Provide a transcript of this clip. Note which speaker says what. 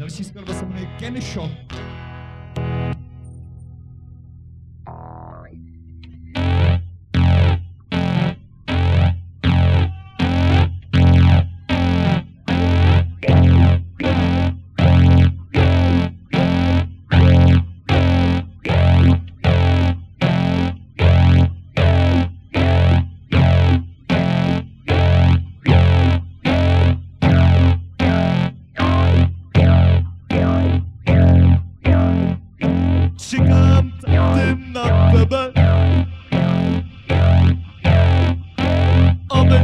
Speaker 1: Další skladba se jmenuje Ken Shop. Schikam tym na bebe Aby